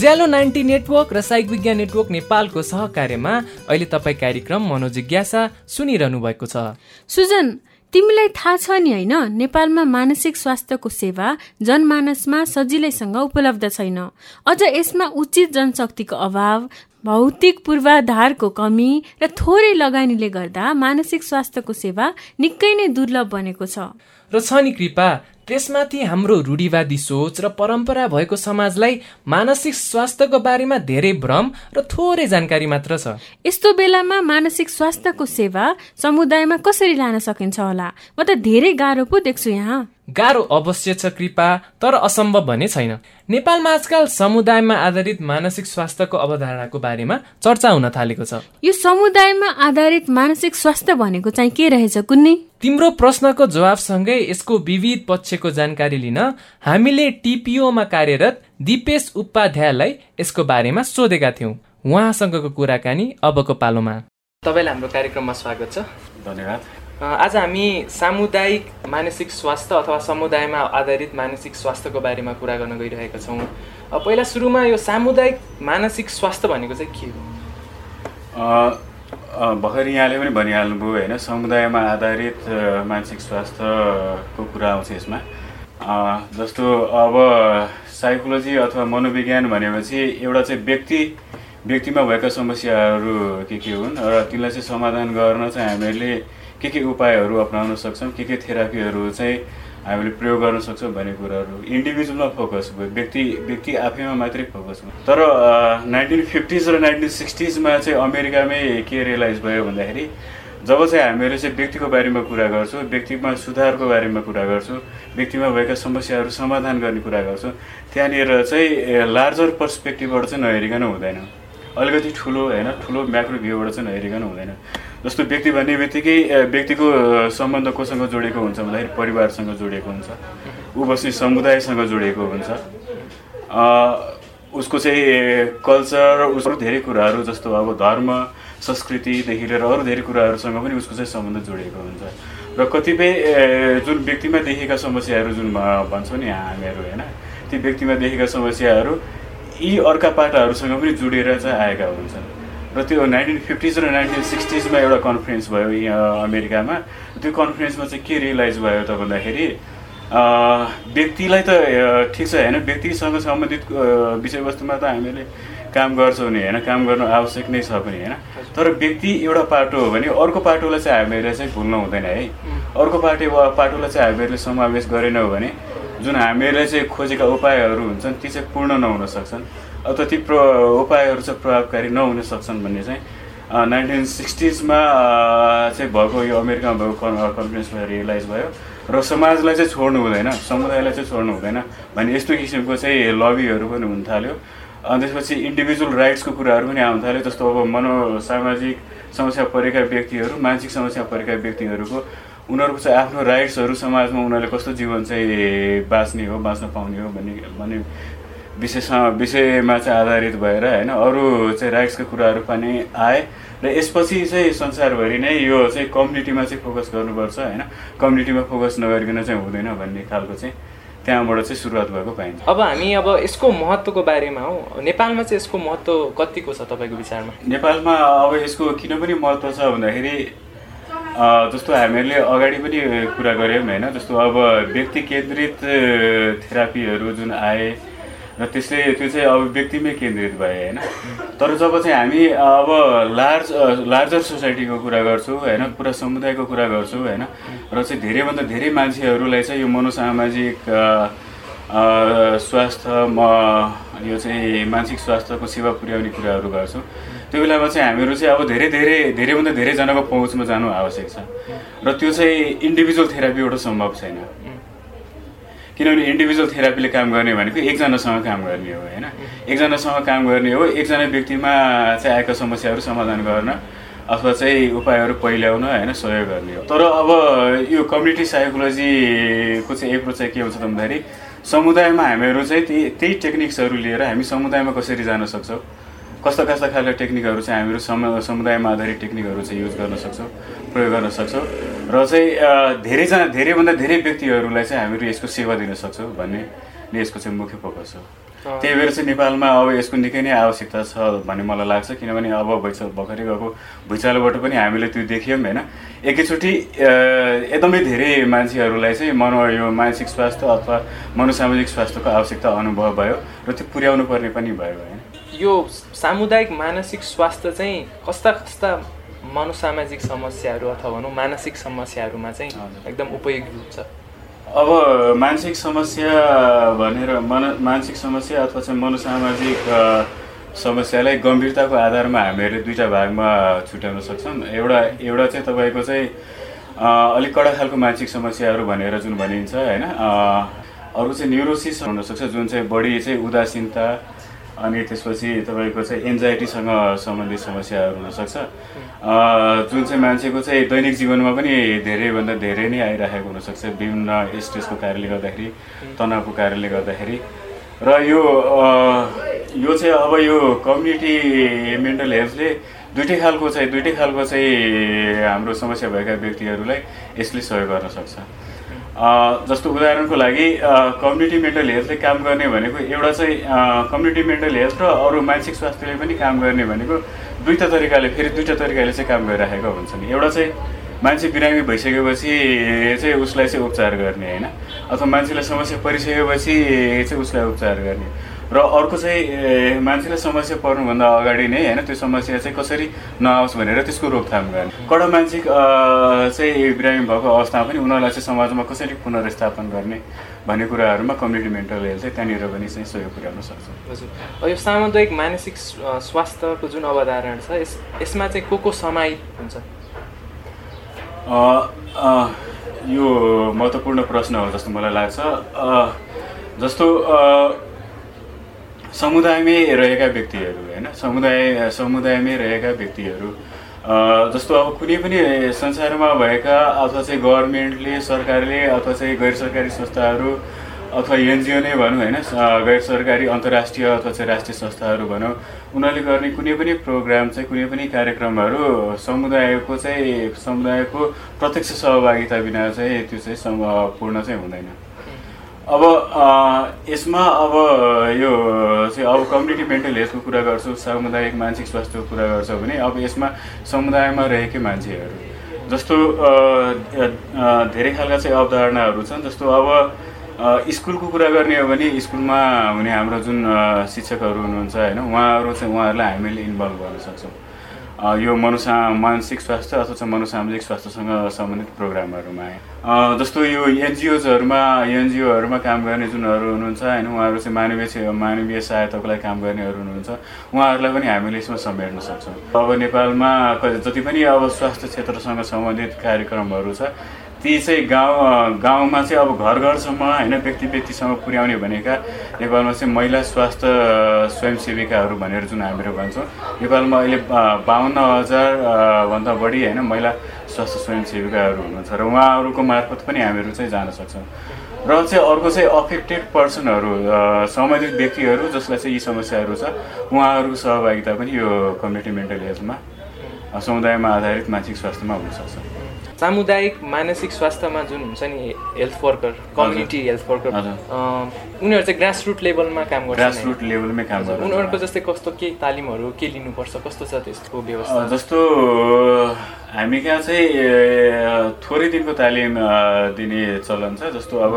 उज्यालो ninety network र psych Vigyan network नेपालको सहकार्यमा अहिले तपाईँ कार्यक्रम मनोजिज्ञासा सुनिरहनु भएको छ। सुजन तिमीलाई थाहा छ नि होइन नेपालमा मानसिक स्वास्थ्यको सेवा जनमानसमा सजिलैसँग उपलब्ध छैन। अझ यसमा उचित जनशक्तिको अभाव भौतिक पूर्वाधारको कमी र थोरै लगानीले गर्दा मानसिक स्वास्थ्यको सेवा निकै नै दुर्लभ बनेको छ। र छ नि कृपा त्यसमाथि हाम्रो रूढिवादी सोच र परम्परा भएको समाजलाई मानसिक स्वास्थ्यको बारेमा धेरै भ्रम र थोरै जानकारी मात्र छ। यस्तो बेलामा मानसिक स्वास्थ्यको सेवा समुदायमा कसरी लान सकिन्छ होला? म त धेरै गाह्रो पो देख्छु यहाँ। गाह्रो अवश्य छ कृपा तर असम्भव भने छैन। नेपालमा आजकल समुदायमा आधारित मानसिक स्वास्थ्यको अवधारणाको बारेमा चर्चा हुन थालेको छ। यो समुदायमा आधारित मानसिक स्वास्थ्य भनेको चाहिँ के रहेछ कुन्नी? तिम्रो प्रश्नको जवाबसँगै यसको विविध पक्षको जानकारी लिन हामीले टिपिओमा कार्यरत दिपेश उपाध्यायलाई यसको बारेमा सोधेका थियौँ। उहाँसँगको कुराकानी अबको पालोमा। तपाईँलाई हाम्रो कार्यक्रममा स्वागत छ। धन्यवाद। आज हामी सामुदायिक मानसिक स्वास्थ्य अथवा समुदायमा आधारित मानसिक स्वास्थ्यको बारेमा कुरा गर्न गइरहेका छौँ। पहिला सुरुमा यो सामुदायिक मानसिक स्वास्थ्य भनेको चाहिँ के हो? भर्खर यहाँले पनि भनिहाल्नुभयो होइन समुदायमा आधारित मानसिक स्वास्थ्यको कुरा आउँछ यसमा। जस्तो अब साइकोलोजी अथवा मनोविज्ञान भनेपछि एउटा चाहिँ व्यक्ति व्यक्तिमा भएका समस्याहरू के के हुन् र तिनलाई चाहिँ समाधान गर्न चाहिँ हामीहरूले के के उपायहरू अप्नाउन सक्छौँ? के के थेरापीहरू चाहिँ हामीले प्रयोग गर्न सक्छौँ भन्ने कुराहरू इन्डिभिजुअलमा फोकस भयो। व्यक्ति व्यक्ति आफैमा मात्रै फोकस भयो। तर नाइन्टिन फिफ्टिज र नाइन्टिन सिक्सटिजमा चाहिँ अमेरिकामै के रियलाइज भयो भन्दाखेरि जब चाहिँ हामीहरू चाहिँ व्यक्तिको बारेमा कुरा गर्छौँ व्यक्तिमा सुधारको बारेमा कुरा गर्छौँ व्यक्तिमा भएका समस्याहरू समाधान गर्ने कुरा गर्छौँ त्यहाँनिर चाहिँ लार्जर पर्सपेक्टिभबाट चाहिँ नहेरिकन हुँदैन। अलिकति ठुलो होइन ठुलो म्याक्रो भ्यूबाट चाहिँ नहेरिकन हुँदैन। जस्तो व्यक्ति भन्ने बित्तिकै व्यक्तिको सम्बन्ध कोसँग जोडिएको हुन्छ भन्दाखेरि परिवारसँग जोडिएको हुन्छ ऊ बस्ने समुदायसँग जोडिएको हुन्छ। उसको चाहिँ कल्चर उसको धेरै कुराहरू जस्तो अब धर्म संस्कृतिदेखि लिएर अरू धेरै कुराहरूसँग पनि उसको चाहिँ सम्बन्ध जोडिएको हुन्छ। र कतिपय जुन व्यक्तिमा देखेका समस्याहरू जुन भन्छौँ नि हामीहरू होइन ती व्यक्तिमा देखेका समस्याहरू यी अर्का पाटाहरूसँग पनि जोडिएर चाहिँ आएका हुन्छन्। र त्यो नाइन्टिन फिफ्टिज र नाइन्टिन सिक्सटिजमा एउटा कन्फरेन्स भयो यहाँ अमेरिकामा। त्यो कन्फरेन्समा चाहिँ के रियलाइज भयो त भन्दाखेरि व्यक्तिलाई त ठिक छ होइन व्यक्तिसँग सम्बन्धित विषयवस्तुमा त हामीले काम गर्छौँ नि होइन काम गर्नु आवश्यक नै छ पनि होइन। तर व्यक्ति एउटा पाटो हो भने अर्को पाटोलाई चाहिँ हामीले चाहिँ भुल्नु हुँदैन है। अर्को पाटो पाटोलाई चाहिँ हामीहरूले समावेश गरेनौँ भने जुन हामीहरूले चाहिँ खोजेका उपायहरू हुन्छन् ती चाहिँ पूर्ण नहुन सक्छन्। अथवा ती प्र उपायहरू चाहिँ प्रभावकारी नहुन सक्छन् भन्ने चाहिँ नाइन्टिन सिक्सटिजमा चाहिँ भएको यो अमेरिकामा भएको कन्फरेन्समा रियलाइज भयो र समाजलाई चाहिँ छोड्नु हुँदैन समुदायलाई चाहिँ छोड्नु हुँदैन भन्ने यस्तो किसिमको चाहिँ लबीहरू पनि हुन थाल्यो। अनि त्यसपछि इन्डिभिजुअल राइट्सको कुराहरू पनि आउन थाल्यो जस्तो अब मनोसामाजिक समस्या परेका व्यक्तिहरू मानसिक समस्या परेका व्यक्तिहरूको उनीहरूको चाहिँ आफ्नो राइट्सहरू समाजमा उनीहरूले कस्तो जीवन चाहिँ बाँच्ने हो बाँच्न पाउने हो भन्ने भन्ने विषयसँग विषयमा चाहिँ आधारित भएर होइन अरू चाहिँ राइट्सका कुराहरू पनि आए र यसपछि चाहिँ संसारभरि नै यो चाहिँ कम्युनिटीमा चाहिँ फोकस गर्नुपर्छ होइन। कम्युनिटीमा फोकस नगरिकन चाहिँ हुँदैन भन्ने खालको चाहिँ त्यहाँबाट चाहिँ सुरुवात भएको पाइन्छ। अब हामी अब यसको महत्त्वको बारेमा हो। नेपालमा चाहिँ यसको महत्त्व कतिको छ तपाईँको विचारमा? नेपालमा अब यसको किन पनि महत्त्व छ भन्दाखेरि जस्तो हामीहरूले अगाडि पनि कुरा गऱ्यौँ होइन। जस्तो अब व्यक्ति केन्द्रित थेरापीहरू जुन आए र त्यसले त्यो चाहिँ अब व्यक्तिमै केन्द्रित भए होइन? तर जब चाहिँ हामी अब लार्ज लार्जर सोसाइटीको कुरा गर्छौँ होइन? पुरा समुदायको कुरा गर्छौँ होइन? र चाहिँ धेरैभन्दा धेरै मान्छेहरूलाई चाहिँ यो मनोसामाजिक स्वास्थ्य म यो चाहिँ मानसिक स्वास्थ्यको सेवा पुर्याउने कुराहरू गर्छौँ। त्यो बेलामा चाहिँ हामीहरू चाहिँ अब धेरै धेरै धेरैभन्दा धेरैजनाको पहुँचमा जानु आवश्यक छ। र त्यो चाहिँ इन्डिभिजुअल थेरापीबाट सम्भव छैन। किनभने इन्डिभिजुअल थेरापीले काम गर्ने भनेको एकजनासँग काम गर्ने हो होइन? एकजनासँग काम गर्ने हो एकजना व्यक्तिमा चाहिँ आएका समस्याहरू समाधान गर्न अथवा चाहिँ उपायहरू पहिल्याउन होइन सहयोग गर्ने हो। तर अब यो कम्युनिटी साइकोलोजीको चाहिँ एप्रोच चाहिँ के हुन्छ त भन्दाखेरि समुदायमा हामीहरू चाहिँ त्यही त्यही टेक्निक्सहरू लिएर हामी समुदायमा कसरी जान सक्छौँ? कस्ता कस्ता खालका टेक्निकहरू चाहिँ हामीहरू सम समुदायमा आधारित टेक्निकहरू चाहिँ युज गर्न सक्छौँ? प्रयोग गर्न सक्छौँ। र चाहिँ धेरैजना धेरैभन्दा धेरै व्यक्तिहरूलाई चाहिँ हामीहरू यसको सेवा दिन सक्छौँ भन्ने नै यसको चाहिँ मुख्य फोकस हो। त्यही भएर चाहिँ नेपालमा अब यसको निकै नै आवश्यकता छ भन्ने मलाई लाग्छ किनभने अब भइस भर्खरै गएको भुइँचालोबाट पनि हामीले त्यो देख्यौँ होइन। एकैचोटि एकदमै धेरै मान्छेहरूलाई चाहिँ मनो यो मानसिक स्वास्थ्य अथवा मनोसामाजिक स्वास्थ्यको आवश्यकता अनुभव भयो र त्यो पुर्याउनु पर्ने पनि भयो होइन। यो सामुदायिक मानसिक स्वास्थ्य चाहिँ कस्ता कस्ता मनोसामाजिक समस्याहरू अथवा भनौँ मानसिक समस्याहरूमा चाहिँ एकदम उपयोगी हुन्छ। अब मानसिक समस्या भनेर मन मानसिक समस्या अथवा चाहिँ मनोसामाजिक समस्यालाई गम्भीरताको आधारमा हामीहरूले दुईवटा भागमा छुट्याउन सक्छौँ। एउटा एउटा चाहिँ तपाईँको चाहिँ अलिक कडा खालको मानसिक समस्याहरू भनेर जुन भनिन्छ होइन? अरू चाहिँ न्युरोसिस हुनसक्छ जुन चाहिँ बढी चाहिँ उदासीनता अनि त्यसपछि तपाईँको चाहिँ एन्जाइटीसँग सम्बन्धित समस्याहरू हुनसक्छ। जुन चाहिँ मान्छेको चाहिँ दैनिक जीवनमा पनि धेरैभन्दा धेरै नै आइरहेको हुनसक्छ विभिन्न स्ट्रेसको कारणले गर्दाखेरि तनावको कारणले गर्दाखेरि। र यो यो चाहिँ अब यो कम्युनिटी मेन्टल हेल्थले दुइटै खालको चाहिँ दुइटै खालको चाहिँ हाम्रो समस्या भएका व्यक्तिहरूलाई यसले सहयोग गर्न सक्छ। जस्तो उदाहरणको लागि कम्युनिटी मेन्टल हेल्थले काम गर्ने भनेको एउटा चाहिँ कम्युनिटी मेन्टल हेल्थ र अरू मानसिक स्वास्थ्यले पनि काम गर्ने भनेको दुईवटा तरिकाले फेरि दुईवटा तरिकाले चाहिँ काम गरिराखेको हुन्छन्। एउटा चाहिँ मान्छे बिरामी भइसकेपछि चाहिँ उसलाई चाहिँ उपचार गर्ने होइन? अथवा मान्छेलाई समस्या परिसकेपछि चाहिँ उसलाई उपचार गर्ने। र अर्को चाहिँ मान्छेलाई समस्या पर्नुभन्दा अगाडि नै होइन त्यो समस्या चाहिँ कसरी नआओस् भनेर त्यसको रोकथाम गर्ने। कडा मानसिक चाहिँ बिरामी भएको अवस्थामा पनि उनीहरूलाई चाहिँ समाजमा कसरी पुनर्स्थापन गर्ने भन्ने कुराहरूमा कम्युनिटी मेन्टल हेल्थ चाहिँ त्यहाँनिर पनि चाहिँ सहयोग पुर्याउन सक्छ। हजुर। यो सामुदायिक मानसिक स्वास्थ्यको जुन अवधारणा छ यस यसमा चाहिँ को को समाहित हुन्छ? यो महत्त्वपूर्ण प्रश्न हो जस्तो मलाई लाग्छ। जस्तो समुदायमै रहेका व्यक्तिहरू होइन? समुदाय समुदायमै रहेका व्यक्तिहरू। जस्तो अब कुनै पनि संसारमा भएका अथवा चाहिँ गभर्मेन्टले सरकारले अथवा चाहिँ गैर सरकारी संस्थाहरू अथवा एनजिओ नै भनौँ होइन? गैर सरकारी अन्तर्राष्ट्रिय अथवा चाहिँ राष्ट्रिय संस्थाहरू भनौँ उनीहरूले गर्ने कुनै पनि प्रोग्राम चाहिँ कुनै पनि कार्यक्रमहरू समुदायको चाहिँ समुदायको प्रत्यक्ष सहभागिता बिना चाहिँ त्यो चाहिँ पूर्ण चाहिँ हुँदैन। अब यसमा अब यो चाहिँ अब कम्युनिटी मेन्टल हेल्थको कुरा गर्छु सामुदायिक मानसिक स्वास्थ्यको कुरा गर्छ भने अब यसमा समुदायमा रहेकै मान्छेहरू। जस्तो धेरै खालका चाहिँ अवधारणाहरू छन् जस्तो अब स्कुलको कुरा गर्ने हो भने स्कुलमा हुने हाम्रो जुन शिक्षकहरू हुनुहुन्छ होइन उहाँहरू चाहिँ उहाँहरूलाई हामीले इन्भल्भ गर्न सक्छौँ। यो मनोसा मानसिक स्वास्थ्य अथवा मनोसामाजिक स्वास्थ्यसँग सम्बन्धित प्रोग्रामहरूमा जस्तो यो एनजिओजहरूमा एनजिओहरूमा काम गर्ने जुनहरू हुनुहुन्छ होइन उहाँहरू चाहिँ मानवीय मानवीय सहायताको लागि काम गर्नेहरू हुनुहुन्छ उहाँहरूलाई पनि हामीले यसमा समेट्न सक्छौँ। अब नेपालमा जति पनि अब स्वास्थ्य क्षेत्रसँग सम्बन्धित कार्यक्रमहरू छ ती चाहिँ गाउँ गाउँमा चाहिँ अब घर घरसम्म होइन व्यक्ति व्यक्तिसम्म पुर्याउने भनेका नेपालमा चाहिँ महिला स्वास्थ्य स्वयंसेविकाहरू भनेर जुन हामीहरू भन्छौँ नेपालमा अहिले बाहन्न हजारभन्दा बढी होइन महिला स्वास्थ्य स्वयंसेविकाहरू हुनुहुन्छ र उहाँहरूको मार्फत पनि हामीहरू चाहिँ जान सक्छौँ। र चाहिँ अर्को चाहिँ अफेक्टेड पर्सनहरू सम्बन्धित व्यक्तिहरू जसलाई चाहिँ यी समस्याहरू छ उहाँहरूको सहभागिता पनि यो कम्युनिटी मेन्टल हेल्थमा समुदायमा आधारित मानसिक स्वास्थ्यमा हुनसक्छ सामुदायिक मानसिक स्वास्थ्यमा जुन हुन्छ नि health worker community health worker उनीहरू चाहिँ ग्रास रुट लेभलमा काम गर्छ ग्रास रुट लेभलमै काम गर्छ उनीहरूको जस्तै कस्तो के तालिमहरू के लिनुपर्छ कस्तो छ त्यसको व्यवस्था? जस्तो हामी कहाँ चाहिँ थोरै दिनको तालिम दिने चलन छ। जस्तो अब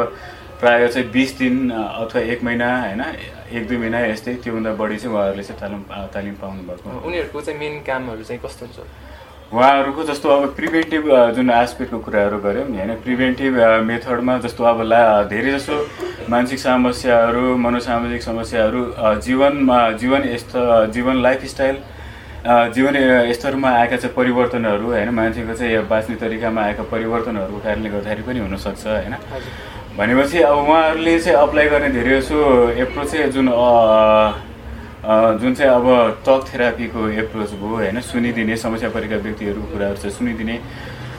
प्रायः चाहिँ बिस दिन अथवा एक महिना होइन? एक दुई महिना यस्तै त्योभन्दा बढी चाहिँ उहाँहरूले चाहिँ तालिम तालिम पाउनुभएको। उनीहरूको चाहिँ मेन कामहरू चाहिँ कस्तो हुन्छ? उहाँहरूको जस्तो अब प्रिभेन्टिभ जुन एस्पेक्टको कुराहरू गऱ्यौँ नि होइन? प्रिभेन्टिभ मेथडमा जस्तो अब ला धेरै जसो मानसिक समस्याहरू मनोसामाजिक समस्याहरू जीवनमा जीवन यस्तो जीवन लाइफस्टाइल जीवन स्तरमा आएका चाहिँ परिवर्तनहरू होइन? मान्छेको चाहिँ बाँच्ने तरिकामा आएका परिवर्तनहरूको कारणले गर्दाखेरि पनि हुनसक्छ होइन? भनेपछि अब उहाँहरूले चाहिँ अप्लाई गर्ने धेरै जसो एप्रोच चाहिँ जुन जुन चाहिँ अब टक थेरापीको एप्रोच भयो होइन सुनिदिने समस्या परेका व्यक्तिहरूको कुराहरू चाहिँ सुनिदिने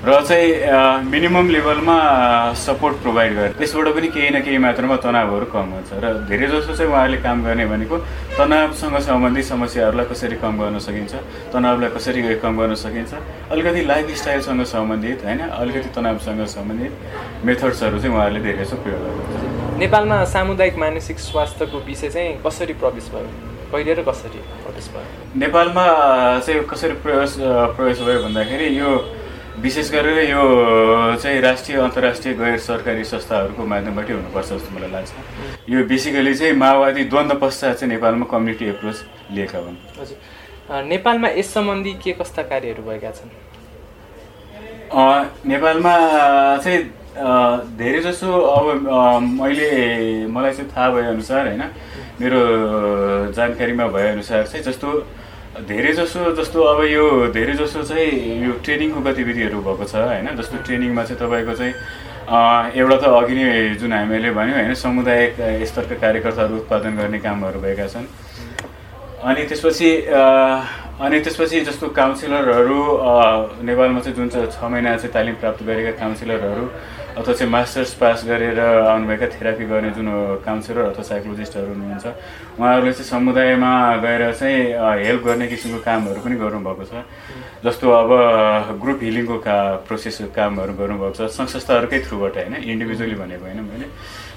र चाहिँ मिनिमम लेभलमा सपोर्ट प्रोभाइड गर्ने। त्यसबाट पनि केही न केही मात्रामा तनावहरू कम हुन्छ र धेरै जसो चाहिँ उहाँहरूले काम गर्ने भनेको तनावसँग सम्बन्धित समस्याहरूलाई कसरी कम गर्न सकिन्छ तनावलाई कसरी कम गर्न सकिन्छ अलिकति लाइफ स्टाइलसँग सम्बन्धित होइन अलिकति तनावसँग सम्बन्धित मेथड्सहरू चाहिँ उहाँहरूले धेरै जसो प्रयोग गर्नुहुन्छ। नेपालमा सामुदायिक मानसिक स्वास्थ्यको विषय चाहिँ कसरी प्रवेश भयो? कहिले र कसरी प्रवेश भयो? नेपालमा चाहिँ कसरी प्रवेश प्रवेश भयो भन्दाखेरि यो विशेष गरेर यो चाहिँ राष्ट्रिय अन्तर्राष्ट्रिय गैर सरकारी संस्थाहरूको माध्यमबाटै हुनुपर्छ जस्तो मलाई लाग्छ। यो बेसिकली चाहिँ माओवादी द्वन्द्व पश्चात चाहिँ नेपालमा कम्युनिटी एप्रोच लिएका हुन्। हजुर। नेपालमा यस सम्बन्धी के कस्ता कार्यहरू भएका छन्? नेपालमा चाहिँ धेरै जसो अब मैले मलाई चाहिँ थाहा भएअनुसार होइन? मेरो जानकारीमा भएअनुसार चाहिँ जस्तो धेरै जसो जस्तो अब यो धेरै जसो चाहिँ यो ट्रेनिङको गतिविधिहरू भएको छ होइन? जस्तो ट्रेनिङमा चाहिँ तपाईँको चाहिँ एउटा त अघि नै जुन हामीले भन्यौँ होइन? समुदायिक स्तरका कार्यकर्ताहरू उत्पादन गर्ने कामहरू भएका छन्। अनि त्यसपछि अनि त्यसपछि जस्तो काउन्सिलरहरू नेपालमा चाहिँ जुन चाहिँ छ महिना चाहिँ तालिम प्राप्त गरेका काउन्सिलरहरू अथवा चाहिँ मास्टर्स पास गरेर आउनुभएका थेरापी गर्ने जुन काउन्सिलर अथवा साइकोलोजिस्टहरू हुनुहुन्छ उहाँहरूले चाहिँ समुदायमा गएर चाहिँ हेल्प गर्ने किसिमको कामहरू पनि गर्नुभएको छ। जस्तो अब ग्रुप हिलिङको का प्रोसेस कामहरू गर्नुभएको छ। सङ्घ संस्थाहरूकै थ्रुबाट होइन? इन्डिभिजुअली भनेको होइन मैले।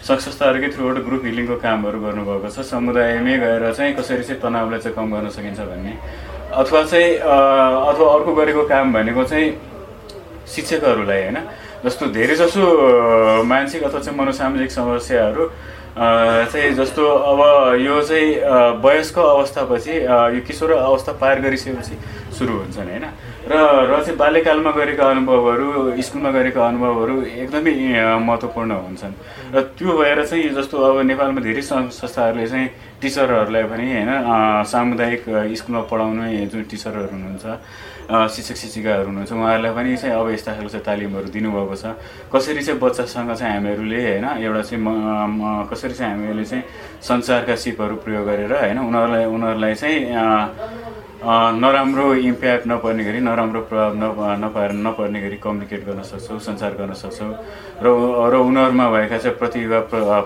सङ्घ संस्थाहरूकै थ्रुबाट ग्रुप हिलिङको कामहरू गर्नुभएको छ। समुदायमै गएर चाहिँ कसरी चाहिँ तनावलाई चाहिँ कम गर्न सकिन्छ भन्ने। अथवा चाहिँ अथवा अर्को गरेको काम भनेको चाहिँ शिक्षकहरूलाई होइन? जस्तो धेरै जसो मानसिक अथवा चाहिँ मनोसामाजिक समस्याहरू चाहिँ जस्तो अब यो चाहिँ वयस्क अवस्थापछि यो किशोर अवस्था पार गरिसकेपछि सुरु हुन्छन् होइन? र र चाहिँ बाल्यकालमा गरेका अनुभवहरू स्कुलमा गरेका अनुभवहरू एकदमै महत्त्वपूर्ण हुन्छन्। र त्यो भएर चाहिँ जस्तो अब नेपालमा धेरै संस्थाहरूले चाहिँ टिचरहरूलाई पनि होइन सामुदायिक स्कुलमा पढाउने जुन टिचरहरू हुनुहुन्छ। शिक्षक शिक्षिकाहरू हुनुहुन्छ। उहाँहरूलाई पनि चाहिँ अब यस्ता खालको चाहिँ तालिमहरू दिनुभएको छ। कसरी चाहिँ बच्चासँग चाहिँ हामीहरूले होइन एउटा चाहिँ कसरी चाहिँ हामीहरूले चाहिँ संसारका सिपहरू प्रयोग गरेर होइन उनीहरूलाई उनीहरूलाई चाहिँ नराम्रो इम्प्याक्ट नपर्ने गरी नराम्रो प्रभाव नपाएर नपर्ने गरी कम्युनिकेट गर्न सक्छौँ सञ्चार गर्न सक्छौँ। र र उनीहरूमा भएका चाहिँ प्रतिभा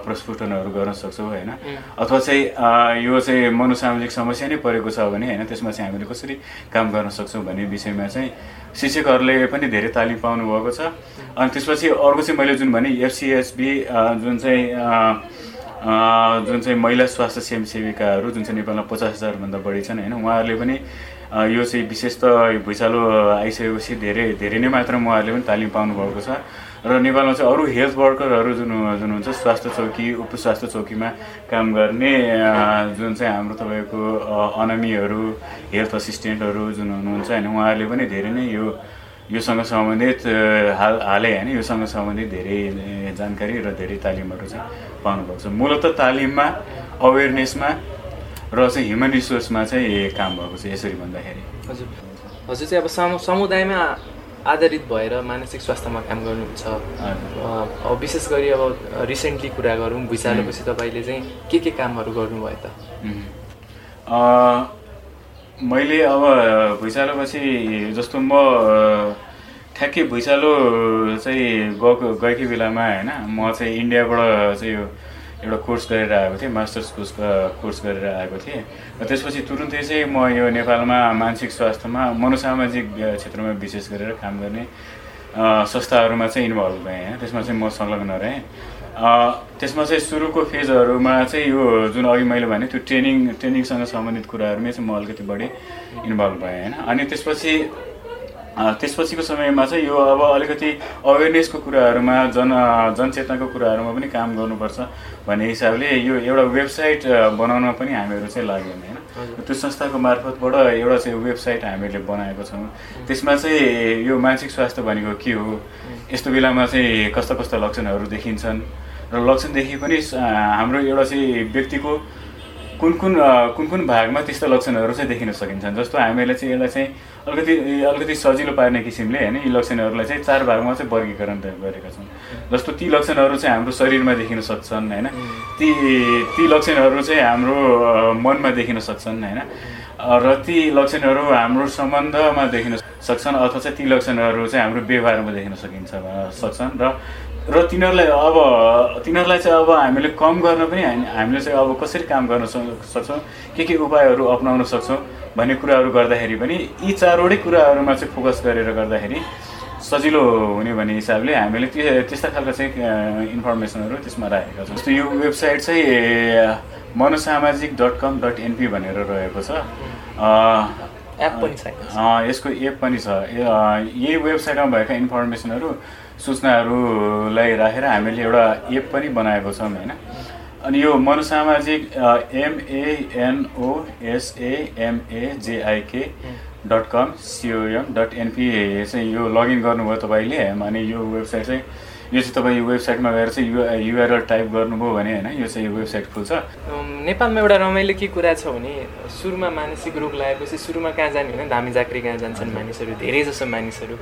प्रस्फुटनहरू गर्न सक्छौँ होइन? अथवा चाहिँ यो चाहिँ मनोसामाजिक समस्या नै परेको छ भने होइन त्यसमा चाहिँ हामीले कसरी काम गर्न सक्छौँ भन्ने विषयमा चाहिँ शिक्षकहरूले पनि धेरै तालिम पाउनुभएको छ। अनि त्यसपछि अर्को चाहिँ मैले जुन भने एफसिएसबी जुन चाहिँ जुन चाहिँ महिला स्वास्थ्य स्वयंसेविकाहरू जुन चाहिँ नेपालमा पचास हजारभन्दा बढी छन् होइन उहाँहरूले पनि यो चाहिँ विशेष त भुइँचालो आइसकेपछि धेरै धेरै नै मात्रामा उहाँहरूले पनि तालिम पाउनुभएको छ। र नेपालमा चाहिँ अरू हेल्थ वर्करहरू जुन जुन हुन्छ स्वास्थ्य चौकी उप स्वास्थ्य चौकीमा काम गर्ने जुन चाहिँ हाम्रो तपाईँको अनमीहरू हेल्थ असिस्टेन्टहरू जुन हुनुहुन्छ होइन उहाँहरूले पनि धेरै नै यो योसँग सम्बन्धित हाल हालै होइन योसँग सम्बन्धित धेरै जानकारी र धेरै तालिमहरू चाहिँ पाउनुभएको छ। मूलत तालिममा अवेरनेसमा र चाहिँ ह्युमन रिसोर्समा चाहिँ काम भएको छ यसरी भन्दाखेरि। हजुर। हजुर चाहिँ अब समु समुदायमा आधारित भएर मानसिक स्वास्थ्यमा काम गर्नुहुन्छ। अब विशेष गरी अब रिसेन्टली कुरा गरौँ भुइँचालोपछि तपाईँले चाहिँ के के कामहरू गर्नुभयो त? मैले अब भुइँचालोपछि जस्तो म ठ्याक्कै भुइँचालो चाहिँ गएको गएकै बेलामा होइन म चाहिँ इन्डियाबाट चाहिँ यो एउटा कोर्स गरेर आएको थिएँ मास्टर्स कोर्स कोर्स गरेर आएको थिएँ। र त्यसपछि तुरुन्तै चाहिँ म यो नेपालमा मानसिक स्वास्थ्यमा मनोसामाजिक क्षेत्रमा विशेष गरेर काम गर्ने संस्थाहरूमा चाहिँ इन्भल्भ भएँ त्यसमा चाहिँ म संलग्न रहेँ। त्यसमा चाहिँ सुरुको फेजहरूमा चाहिँ यो जुन अघि मैले भने त्यो ट्रेनिङ ट्रेनिङसँग सम्बन्धित कुराहरूमै चाहिँ म अलिकति बढी इन्भल्भ भएँ होइन? अनि त्यसपछि त्यसपछिको समयमा चाहिँ यो अब अलिकति अवेरनेसको कुराहरूमा जन जनचेतनाको कुराहरूमा पनि काम गर्नुपर्छ भन्ने हिसाबले यो एउटा वेबसाइट बनाउन पनि हामीहरू चाहिँ लाग्यौँ होइन? त्यो संस्थाको मार्फतबाट एउटा चाहिँ वेबसाइट हामीले बनाएको छौँ। त्यसमा चाहिँ यो मानसिक स्वास्थ्य भनेको के हो? यस्तो बेलामा चाहिँ कस्ता कस्ता लक्षणहरू देखिन्छन्? र लक्षणदेखि पनि हाम्रो एउटा चाहिँ व्यक्तिको कुन कुन कुन कुन भागमा त्यस्तो लक्षणहरू चाहिँ देखिन सकिन्छन्। जस्तो हामीले चाहिँ यसलाई चाहिँ अलिकति अलिकति सजिलो पार्ने किसिमले होइन यी लक्षणहरूलाई चाहिँ चार भागमा चाहिँ वर्गीकरण गरेका छौँ जस्तो ती लक्षणहरू चाहिँ हाम्रो शरीरमा देखिन सक्छन् होइन ती ती लक्षणहरू चाहिँ हाम्रो मनमा देखिन सक्छन् होइन र ती लक्षणहरू हाम्रो सम्बन्धमा देखिन सक्छन् अथवा चाहिँ ती लक्षणहरू चाहिँ हाम्रो व्यवहारमा देखिन सकिन्छ सक्छन् र र तिनीहरूलाई अब तिनीहरूलाई चाहिँ अब हामीले कम गर्न पनि हामीले चाहिँ अब कसरी काम गर्न सक्छौँ? के के उपायहरू अप्नाउन सक्छौँ भन्ने कुराहरू गर्दाखेरि पनि यी चारवटै कुराहरूमा चाहिँ फोकस गरेर गर्दाखेरि सजिलो हुने भन्ने हिसाबले हामीले त्यो त्यस्ता खालको चाहिँ इन्फर्मेसनहरू त्यसमा राखेका छौँ। जस्तो यो वेबसाइट चाहिँ मनोसामाजिक डट कम डट एनपी भनेर रहेको छ। एप पनि छ। यसको एप पनि छ। यही वेबसाइटमा भएका इन्फर्मेसनहरू सूचनाहरूलाई राखेर हामीले एउटा एप पनि बनाएको छौँ होइन? अनि यो मनोसामाजिक एमएएनओएसएएमएजेआइके dot com C O M dot NP चाहिँ यो लगइन गर्नुभयो तपाईँले अनि यो वेबसाइट चाहिँ यो चाहिँ तपाईँ वेबसाइटमा गएर चाहिँ यु युआरएल टाइप गर्नुभयो भने होइन यो चाहिँ वेबसाइट खुल्छ। नेपालमा एउटा रमाइलो के कुरा छ भने सुरुमा मानसिक रोग लागेपछि सुरुमा कहाँ जाने होइन धामी जाक्री कहाँ जान्छन् मानिसहरू धेरै जसो मानिसहरू।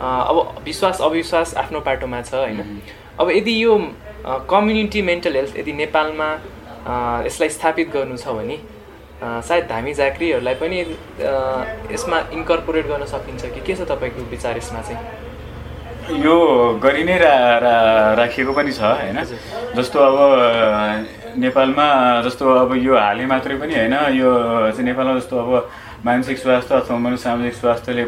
अब विश्वास अविश्वास आफ्नो पाटोमा छ होइन। अब यदि यो कम्युनिटी मेन्टल हेल्थ यदि नेपालमा यसलाई स्थापित गर्नु छ भने सायद धामी झाँक्रीहरूलाई पनि यसमा इन्कर्पोरेट गर्न सकिन्छ कि? के छ तपाईँको विचार यसमा चाहिँ? यो गरि नै रा, राखिएको पनि छ होइन? जस्तो अब नेपालमा जस्तो अब यो हालै मात्रै पनि होइन यो चाहिँ नेपालमा जस्तो अब मानसिक स्वास्थ्य अथवा मनोसामाजिक स्वास्थ्यले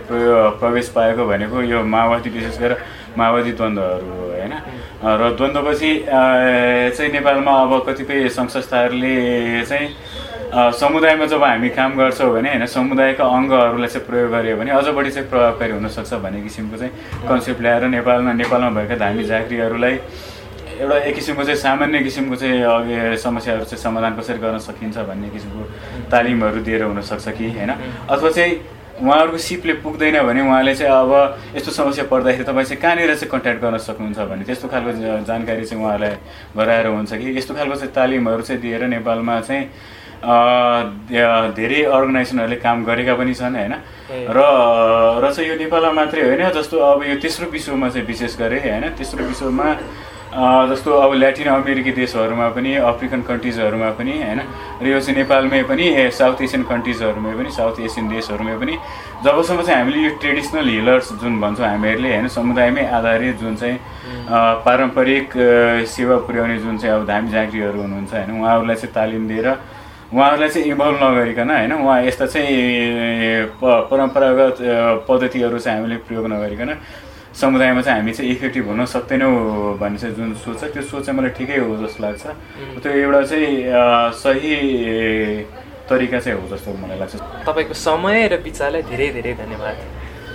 प्रवेश पाएको भनेको यो माओवादी विशेष गरेर माओवादी द्वन्द्वहरू हो होइन? र द्वन्द्वपछि चाहिँ नेपालमा अब कतिपय सङ्घ संस्थाहरूले चाहिँ समुदायमा जब हामी काम गर्छौँ भने होइन समुदायका अङ्गहरूलाई चाहिँ प्रयोग गऱ्यो भने अझ बढी चाहिँ प्रभावकारी हुनसक्छ भन्ने किसिमको चाहिँ कन्सेप्ट ल्याएर नेपालमा नेपालमा भएका धामी झाँक्रीहरूलाई एउटा एक किसिमको चाहिँ सामान्य किसिमको चाहिँ अघि समस्याहरू चाहिँ समाधान कसरी गर्न सकिन्छ भन्ने किसिमको तालिमहरू दिएर हुनसक्छ कि होइन? अथवा चाहिँ उहाँहरूको सिपले पुग्दैन भने उहाँले चाहिँ अब यस्तो समस्या पर्दाखेरि तपाईँ चाहिँ कहाँनिर चाहिँ कन्ट्याक्ट गर्न सक्नुहुन्छ भने त्यस्तो खालको जानकारी चाहिँ उहाँलाई गराएर हुन्छ कि? यस्तो खालको चाहिँ तालिमहरू चाहिँ दिएर नेपालमा चाहिँ धेरै अर्गनाइजेसनहरूले काम गरेका पनि छन् होइन? र र चाहिँ यो नेपालमा मात्रै होइन जस्तो अब यो तेस्रो विश्वमा चाहिँ विशेष गरे होइन? तेस्रो विश्वमा जस्तो अब ल्याटिन अमेरिकी देशहरूमा पनि अफ्रिकन कन्ट्रिजहरूमा पनि होइन? र यो चाहिँ नेपालमै पनि साउथ एसियन कन्ट्रिजहरूमै पनि साउथ एसियन देशहरूमै पनि जबसम्म चाहिँ हामीले यो ट्रेडिसनल हिलर्स जुन भन्छौँ हामीहरूले होइन? समुदायमै आधारित जुन चाहिँ पारम्परिक सेवा पुर्याउने जुन चाहिँ अब धामी झाँक्रीहरू हुनुहुन्छ होइन? उहाँहरूलाई चाहिँ तालिम दिएर उहाँहरूलाई चाहिँ इन्भल्भ नगरिकन होइन? उहाँ यस्ता चाहिँ परम्परागत पद्धतिहरू चाहिँ हामीले प्रयोग नगरिकन समुदायमा चाहिँ हामी चाहिँ इफेक्टिभ हुन सक्दैनौँ भन्ने चाहिँ जुन सोच छ त्यो सोच चाहिँ मलाई ठिकै हो जस्तो लाग्छ। त्यो एउटा चाहिँ सही तरिका चाहिँ हो जस्तो मलाई लाग्छ। तपाईँको समय र विचारलाई धेरै धेरै धन्यवाद।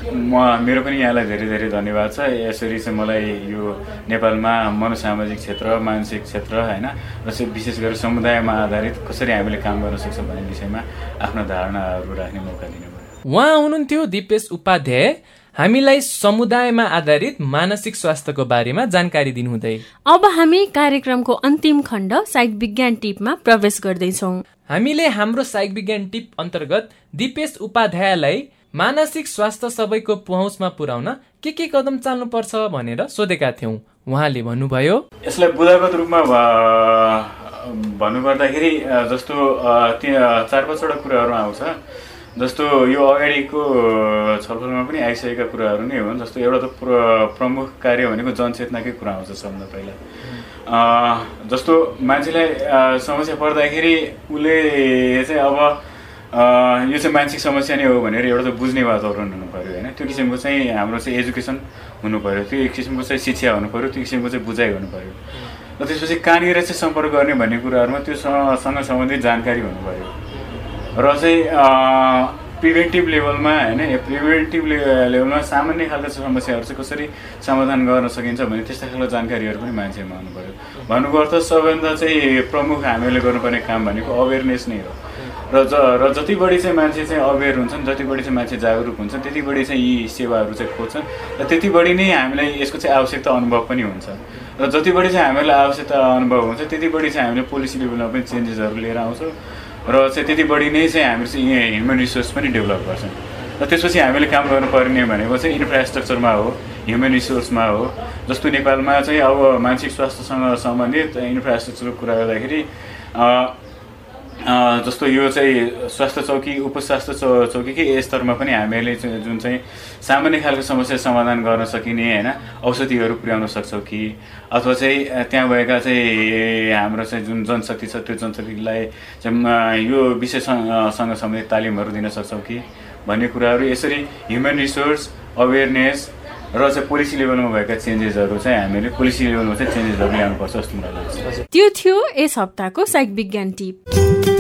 म मेरो पनि यहाँलाई धेरै धेरै धन्यवाद छ। यसरी चाहिँ मलाई यो नेपालमा मनोसामाजिक क्षेत्र मानसिक क्षेत्र होइन र चाहिँ विशेष गरेर समुदायमा आधारित कसरी हामीले काम गर्न सक्छौँ भन्ने विषयमा आफ्ना धारणाहरू राख्ने मौका दिनु उहाँ हुनुहुन्थ्यो दिपेश उपाध्याय। हामीलाई समुदायमा आधारित मानसिक स्वास्थ्यको बारेमा जानकारी दिनुहुँदै। अब हामी कार्यक्रमको अन्तिम खण्ड साइक विज्ञान टिपमा प्रवेश गर्दैछौ। हामीले हाम्रो साइक विज्ञान टिप अन्तर्गत दिपेश उपाध्यायलाई मानसिक स्वास्थ्य सबैको पहुँचमा पुर्याउन के के कदम चाल्नुपर्छ भनेर सोधेका थियौँ। उहाँले भन्नुभयो यसलाई बुदागत रूपमा भन्नुपर्दाखेरि जस्तो चार पाँचवटा कुराहरू आउँछ। जस्तो यो अगाडिको छलफलमा पनि आइसकेका कुराहरू नै हुन्। जस्तो एउटा त प्रमुख कार्य भनेको जनचेतनाकै कुरा आउँछ सबभन्दा पहिला। जस्तो मान्छेलाई समस्या पर्दाखेरि उसले चाहिँ अब यो चाहिँ मानसिक समस्या नै हो भनेर एउटा त बुझ्ने वातावरण हुनु पऱ्यो होइन। त्यो किसिमको चाहिँ हाम्रो चाहिँ एजुकेसन हुनु पऱ्यो त्यो किसिमको चाहिँ शिक्षा हुनु पऱ्यो त्यो किसिमको चाहिँ बुझाइ हुनु पऱ्यो। र त्यसपछि कहाँनिर चाहिँ सम्पर्क गर्ने भन्ने कुराहरूमा त्योसँग सम्बन्धित जानकारी हुनु पऱ्यो। र चाहिँ प्रिभेन्टिभ लेभलमा होइन प्रिभेन्टिभ लेभलमा सामान्य खालको समस्याहरू चाहिँ कसरी समाधान गर्न सकिन्छ भने त्यस्तो खालको जानकारीहरू पनि मान्छेमा हुनु पऱ्यो भन्नुको सबैभन्दा चाहिँ प्रमुख हामीले गर्नुपर्ने काम भनेको अवेरनेस नै हो। र ज र जति बढी चाहिँ मान्छे चाहिँ अवेर हुन्छन् जति बढी चाहिँ मान्छे जागरुक हुन्छन् त्यति बढी चाहिँ यी सेवाहरू चाहिँ खोज्छन् र त्यति बढी नै हामीलाई यसको चाहिँ आवश्यकता अनुभव पनि हुन्छ। र जति बढी चाहिँ हामीलाई आवश्यकता अनुभव हुन्छ त्यति बढी चाहिँ हामीले पोलिसी लेभलमा पनि चेन्जेसहरू लिएर आउँछौँ। र चाहिँ त्यति बढी नै चाहिँ हामीले चाहिँ यहाँ ह्युमन रिसोर्स पनि डेभलप गर्छौँ। र त्यसपछि हामीले काम गर्नुपर्ने भनेको चाहिँ इन्फ्रास्ट्रक्चरमा हो ह्युमन रिसोर्समा हो। जस्तो नेपालमा चाहिँ अब मानसिक स्वास्थ्यसँग सम्बन्धित इन्फ्रास्ट्रक्चरको कुरा गर्दाखेरि जस्तो यो चाहिँ स्वास्थ्य चौकी उपस्वास्थ्य चौ चौकीकै स्तरमा पनि हामीहरूले जुन चाहिँ सामान्य खालको समस्या समाधान गर्न सकिने होइन औषधिहरू पुर्याउन सक्छौँ कि अथवा चाहिँ त्यहाँ भएका चाहिँ हाम्रो चाहिँ जुन जनशक्ति छ त्यो जनशक्तिलाई चाहिँ यो विषयसँग सम्बन्धित तालिमहरू दिन सक्छौँ कि भन्ने कुराहरू। यसरी ह्युमन रिसोर्स अवेरनेस र चाहिँ पोलिसी लेभलमा भएका चेन्जेसहरू चाहिँ हामीले पोलिसी लेभलमा चाहिँ चेन्जेसहरू ल्याउनुपर्छ जस्तो मलाई लाग्छ। त्यो थियो यस हप्ताको साइक विज्ञान टिप।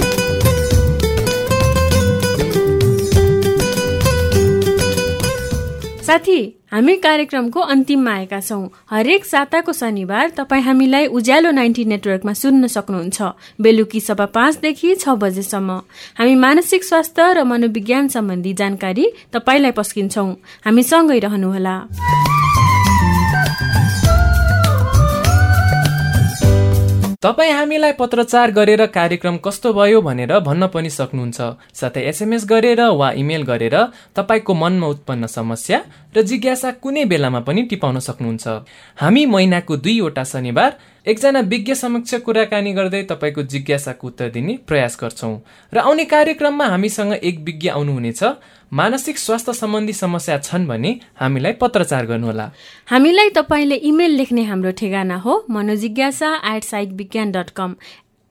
साथी हामी कार्यक्रमको अन्तिममा आएका छौँ। हरेक साताको शनिबार तपाईँ हामीलाई उज्यालो नाइन्टी नेटवर्कमा सुन्न सक्नुहुन्छ। बेलुकी सभा पाँचदेखि छ बजेसम्म। हामी मानसिक स्वास्थ्य र मनोविज्ञान सम्बन्धी जानकारी तपाईँलाई पस्किन्छौँ। हामी सँगै रहनुहोला। तपाईँ हामीलाई पत्रचार गरेर कार्यक्रम कस्तो भयो भनेर भन्न पनि सक्नुहुन्छ। साथै एसएमएस गरेर वा इमेल गरेर तपाईँको मनमा उत्पन्न समस्या र जिज्ञासा कुनै बेलामा पनि टिपाउन सक्नुहुन्छ। हामी महिनाको दुईवटा शनिबार एकजना विज्ञ समक्ष कुराकानी गर्दै तपाईँको जिज्ञासाको उत्तर दिने प्रयास गर्छौँ। र आउने कार्यक्रममा हामीसँग एक विज्ञ आउनुहुनेछ। मानसिक स्वास्थ्य सम्बन्धी समस्या छन् भने हामीलाई पत्रचार गर्नुहोला। हामीलाई तपाईँले इमेल लेख्ने हाम्रो ठेगाना हो। मनोजिज्ञासा at psych Vigyan dot com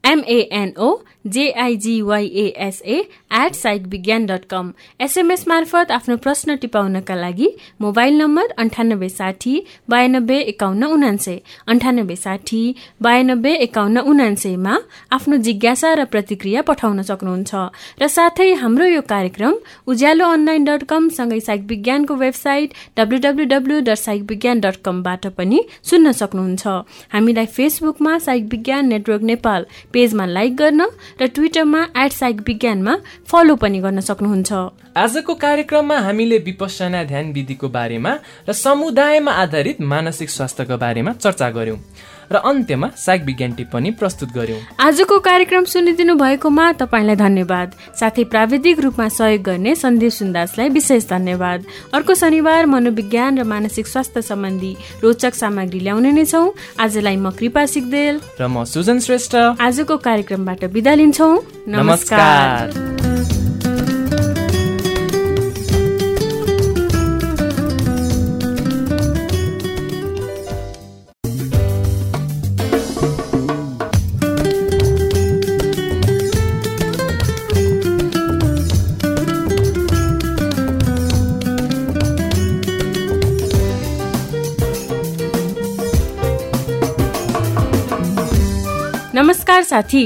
M N O J I G Y S A at psych Vigyan dot com SMS मार्फत आफ्नो प्रश्न टिपाउनका लागि मोबाइल नम्बर अन्ठानब्बे साठी बयानब्बे एकाउन्न उनान्सय अन्ठानब्बे साठी बयानब्बे एकाउन्न उनान्सयमा आफ्नो जिज्ञासा र प्रतिक्रिया पठाउन सक्नुहुन्छ। र साथै हाम्रो यो कार्यक्रम उज्यालो अनलाइन डट कम सँगै साइक विज्ञानको website W W W dot psych Vigyan dot कमबाट पनि सुन्न सक्नुहुन्छ। हामीलाई फेसबुकमा साइक विज्ञान नेटवर्क नेपाल पेजमा लाइक गर्न र ट्विटरमा एट साइक विज्ञानमा फलो पनि गर्न सक्नुहुन्छ। आजको कार्यक्रममा हामीले विपස්සना ध्यान विधिको बारेमा र समुदायमा आधारित मानसिक स्वास्थ्यको बारेमा चर्चा गर्यौं। र अन्त्यमा साइक विज्ञान टिप्पणी प्रस्तुत गर्यौं। आजको कार्यक्रम सुनिदिनु भएकोमा तपाईँलाई धन्यवाद। साथै प्राविधिक रूपमा सहयोग गर्ने सन्देश सुन्दासलाई विशेष धन्यवाद। अर्को शनिबार मनोविज्ञान र मानसिक स्वास्थ्य सम्बन्धी रोचक सामग्री ल्याउने नै छौँ। आजलाई म कृपा सिक्देल र म सुजन श्रेष्ठ। आजको कार्यक्रमबाट बिदा लिन्छौँ। नमस्कार, नमस्कार। नमस्कार साथी।